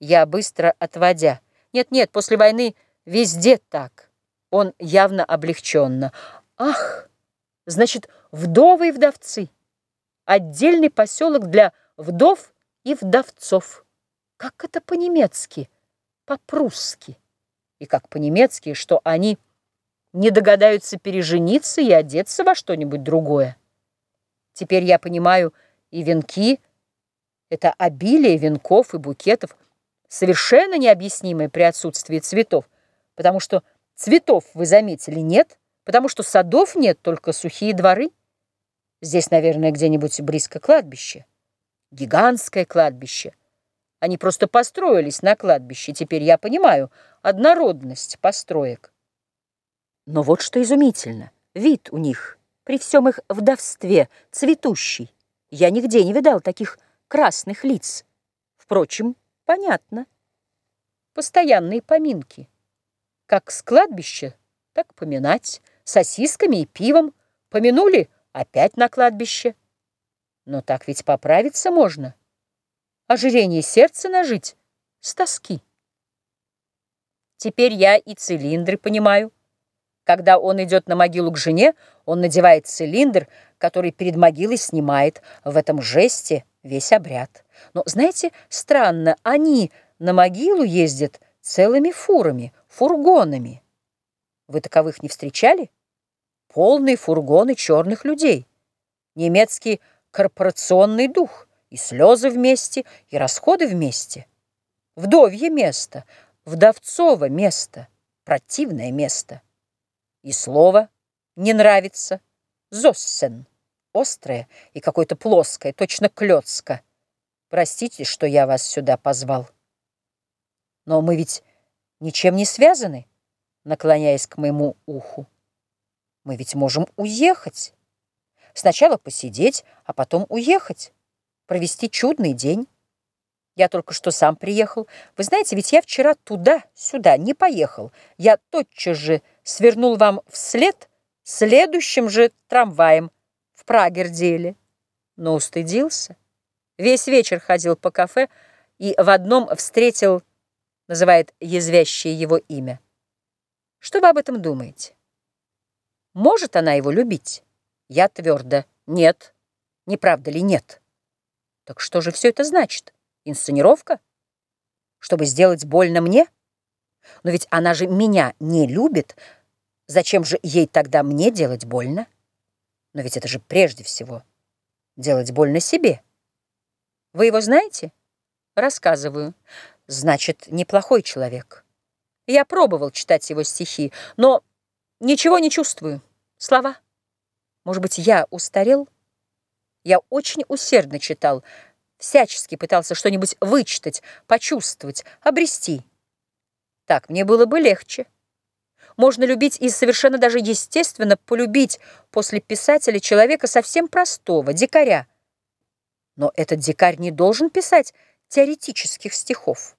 Я быстро отводя. Нет-нет, после войны везде так. Он явно облегченно. Ах, значит, вдовы и вдовцы. Отдельный поселок для вдов и вдовцов. Как это по-немецки? По-прусски. И как по-немецки, что они не догадаются пережениться и одеться во что-нибудь другое. Теперь я понимаю, и венки — это обилие венков и букетов, совершенно необъяснимое при отсутствии цветов, потому что цветов, вы заметили, нет, потому что садов нет, только сухие дворы. Здесь, наверное, где-нибудь близко кладбище. Гигантское кладбище. Они просто построились на кладбище. Теперь я понимаю однородность построек. Но вот что изумительно. Вид у них, при всем их вдовстве, цветущий. Я нигде не видал таких красных лиц. Впрочем, понятно. Постоянные поминки. Как с кладбища, так поминать. Сосисками и пивом. Помянули опять на кладбище. Но так ведь поправиться можно. Ожирение сердца нажить с тоски. Теперь я и цилиндры понимаю. Когда он идет на могилу к жене, он надевает цилиндр, который перед могилой снимает. В этом жесте весь обряд. Но, знаете, странно, они на могилу ездят целыми фурами, фургонами. Вы таковых не встречали? Полные фургоны черных людей. Немецкий корпорационный дух. И слезы вместе, и расходы вместе. Вдовье место, вдовцово место, противное место. И слово не нравится. Зоссен. Острое и какое-то плоское, точно клёцко. Простите, что я вас сюда позвал. Но мы ведь ничем не связаны, наклоняясь к моему уху. Мы ведь можем уехать. Сначала посидеть, а потом уехать. Провести чудный день. Я только что сам приехал. Вы знаете, ведь я вчера туда-сюда не поехал. Я тотчас же свернул вам вслед следующим же трамваем в Прагерделе. Но устыдился. Весь вечер ходил по кафе и в одном встретил, называет язвящее его имя. Что вы об этом думаете? Может она его любить? Я твердо. Нет. Не правда ли нет? Так что же все это значит? Инсценировка? Чтобы сделать больно мне? Но ведь она же меня не любит. Зачем же ей тогда мне делать больно? Но ведь это же прежде всего делать больно себе. Вы его знаете? Рассказываю. Значит, неплохой человек. Я пробовал читать его стихи, но ничего не чувствую. Слова. Может быть, я устарел? Я очень усердно читал, всячески пытался что-нибудь вычитать, почувствовать, обрести. Так мне было бы легче. Можно любить и совершенно даже естественно полюбить после писателя человека совсем простого, дикаря. Но этот дикарь не должен писать теоретических стихов.